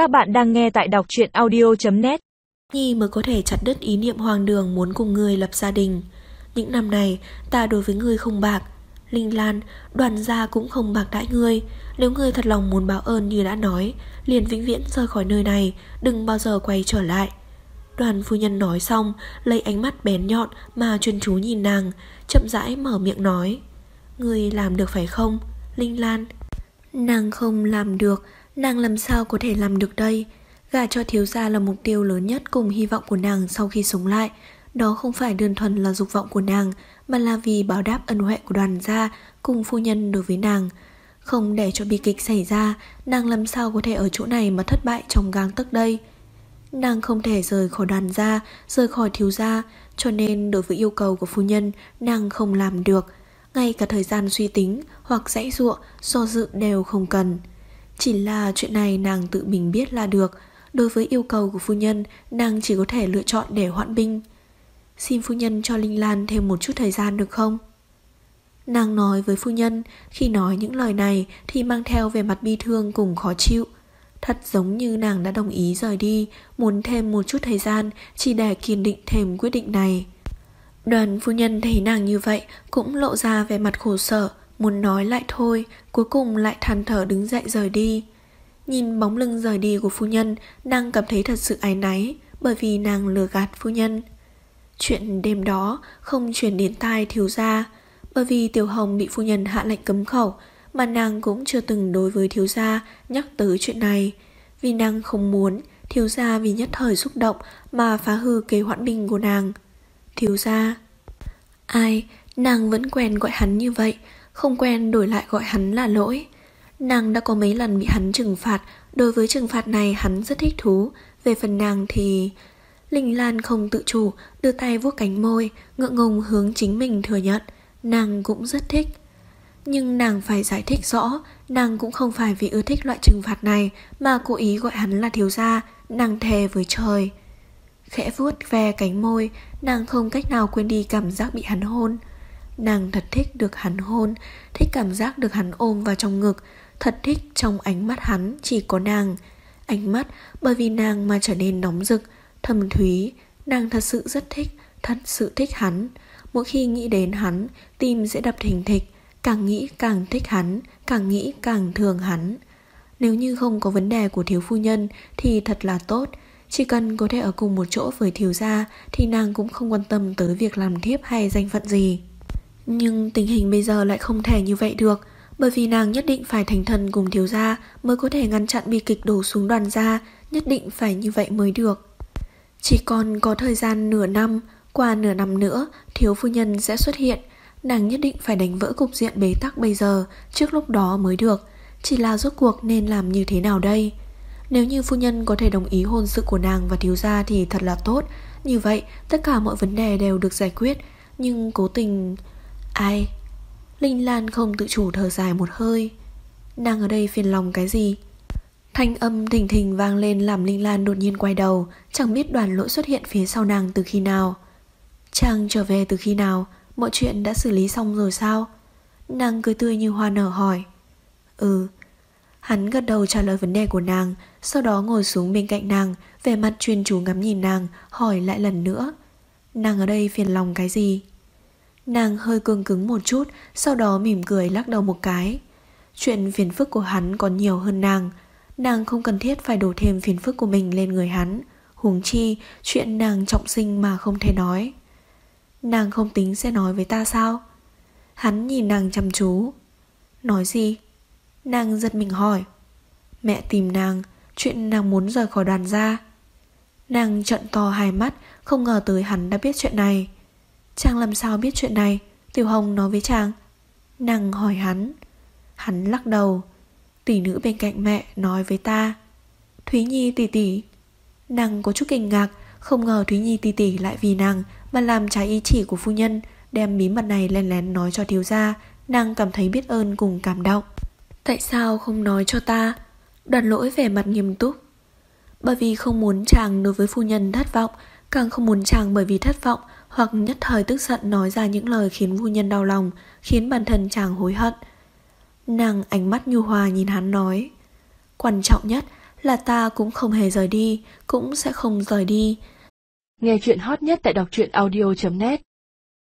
Các bạn đang nghe tại đọc truyện audio.net Nhi mới có thể chặt đứt ý niệm hoàng đường muốn cùng người lập gia đình. Những năm này, ta đối với người không bạc. Linh Lan, đoàn gia cũng không bạc đãi ngươi. Nếu ngươi thật lòng muốn báo ơn như đã nói, liền vĩnh viễn rời khỏi nơi này, đừng bao giờ quay trở lại. Đoàn phu nhân nói xong, lấy ánh mắt bén nhọn mà chuyên chú nhìn nàng, chậm rãi mở miệng nói. Ngươi làm được phải không, Linh Lan? Nàng không làm được, nàng làm sao có thể làm được đây? Gả cho thiếu gia là mục tiêu lớn nhất cùng hy vọng của nàng sau khi sống lại. Đó không phải đơn thuần là dục vọng của nàng, mà là vì báo đáp ân huệ của đoàn gia cùng phu nhân đối với nàng. Không để cho bi kịch xảy ra, nàng làm sao có thể ở chỗ này mà thất bại trong gang tấc đây? Nàng không thể rời khỏi đoàn gia, rời khỏi thiếu gia, cho nên đối với yêu cầu của phu nhân, nàng không làm được. Ngay cả thời gian suy tính hoặc dãy ruộng, do dự đều không cần. Chỉ là chuyện này nàng tự mình biết là được. Đối với yêu cầu của phu nhân, nàng chỉ có thể lựa chọn để hoãn binh. Xin phu nhân cho Linh Lan thêm một chút thời gian được không? Nàng nói với phu nhân, khi nói những lời này thì mang theo về mặt bi thương cùng khó chịu. Thật giống như nàng đã đồng ý rời đi, muốn thêm một chút thời gian chỉ để kiên định thêm quyết định này. Đoàn phu nhân thấy nàng như vậy cũng lộ ra về mặt khổ sở, muốn nói lại thôi, cuối cùng lại than thở đứng dậy rời đi. Nhìn bóng lưng rời đi của phu nhân, nàng cảm thấy thật sự ái náy, bởi vì nàng lừa gạt phu nhân. Chuyện đêm đó không chuyển đến tai thiếu gia, bởi vì Tiểu Hồng bị phu nhân hạ lệnh cấm khẩu, mà nàng cũng chưa từng đối với thiếu gia nhắc tới chuyện này. Vì nàng không muốn thiếu gia vì nhất thời xúc động mà phá hư kế hoãn binh của nàng. Thiếu gia Ai, nàng vẫn quen gọi hắn như vậy, không quen đổi lại gọi hắn là lỗi. Nàng đã có mấy lần bị hắn trừng phạt, đối với trừng phạt này hắn rất thích thú, về phần nàng thì... Linh Lan không tự chủ, đưa tay vuốt cánh môi, ngượng ngùng hướng chính mình thừa nhận, nàng cũng rất thích. Nhưng nàng phải giải thích rõ, nàng cũng không phải vì ưa thích loại trừng phạt này mà cố ý gọi hắn là thiếu gia, nàng thề với trời. Khẽ vuốt ve cánh môi, nàng không cách nào quên đi cảm giác bị hắn hôn. Nàng thật thích được hắn hôn, thích cảm giác được hắn ôm vào trong ngực, thật thích trong ánh mắt hắn chỉ có nàng. Ánh mắt bởi vì nàng mà trở nên nóng rực, thầm thúy, nàng thật sự rất thích, thật sự thích hắn. Mỗi khi nghĩ đến hắn, tim sẽ đập thình thịch, càng nghĩ càng thích hắn, càng nghĩ càng thương hắn. Nếu như không có vấn đề của thiếu phu nhân thì thật là tốt, chỉ cần có thể ở cùng một chỗ với thiếu gia thì nàng cũng không quan tâm tới việc làm thiếp hay danh phận gì. Nhưng tình hình bây giờ lại không thể như vậy được, bởi vì nàng nhất định phải thành thần cùng thiếu gia mới có thể ngăn chặn bi kịch đổ xuống đoàn gia, nhất định phải như vậy mới được. Chỉ còn có thời gian nửa năm, qua nửa năm nữa, thiếu phu nhân sẽ xuất hiện. Nàng nhất định phải đánh vỡ cục diện bế tắc bây giờ, trước lúc đó mới được. Chỉ là rốt cuộc nên làm như thế nào đây? Nếu như phu nhân có thể đồng ý hôn sự của nàng và thiếu gia thì thật là tốt. Như vậy, tất cả mọi vấn đề đều được giải quyết. Nhưng cố tình... Ai? Linh Lan không tự chủ thở dài một hơi. Nàng ở đây phiền lòng cái gì? Thanh âm thình thình vang lên làm Linh Lan đột nhiên quay đầu, chẳng biết đoàn lỗi xuất hiện phía sau nàng từ khi nào. Chàng trở về từ khi nào, mọi chuyện đã xử lý xong rồi sao? Nàng cười tươi như hoa nở hỏi. Ừ. Hắn gật đầu trả lời vấn đề của nàng, sau đó ngồi xuống bên cạnh nàng, vẻ mặt chuyên chú ngắm nhìn nàng, hỏi lại lần nữa. Nàng ở đây phiền lòng cái gì? Nàng hơi cương cứng một chút, sau đó mỉm cười lắc đầu một cái. Chuyện phiền phức của hắn còn nhiều hơn nàng. Nàng không cần thiết phải đổ thêm phiền phức của mình lên người hắn. Huống chi, chuyện nàng trọng sinh mà không thể nói. Nàng không tính sẽ nói với ta sao? Hắn nhìn nàng chăm chú. Nói gì? Nàng giật mình hỏi. Mẹ tìm nàng, chuyện nàng muốn rời khỏi đoàn gia. Nàng trận to hai mắt, không ngờ tới hắn đã biết chuyện này. Chàng làm sao biết chuyện này? Tiểu Hồng nói với chàng. Nàng hỏi hắn. Hắn lắc đầu. Tỷ nữ bên cạnh mẹ nói với ta. Thúy Nhi tỷ tỷ. Nàng có chút kinh ngạc, không ngờ Thúy Nhi tỷ tỷ lại vì nàng mà làm trái ý chỉ của phu nhân, đem bí mật này lén lén nói cho thiếu gia. Nàng cảm thấy biết ơn cùng cảm động. Tại sao không nói cho ta? Đoàn lỗi vẻ mặt nghiêm túc. Bởi vì không muốn chàng đối với phu nhân thất vọng, càng không muốn chàng bởi vì thất vọng hoặc nhất thời tức giận nói ra những lời khiến phu nhân đau lòng, khiến bản thân chàng hối hận. Nàng ánh mắt nhu hòa nhìn hắn nói, quan trọng nhất là ta cũng không hề rời đi, cũng sẽ không rời đi. Nghe chuyện hot nhất tại đọc truyện audio.net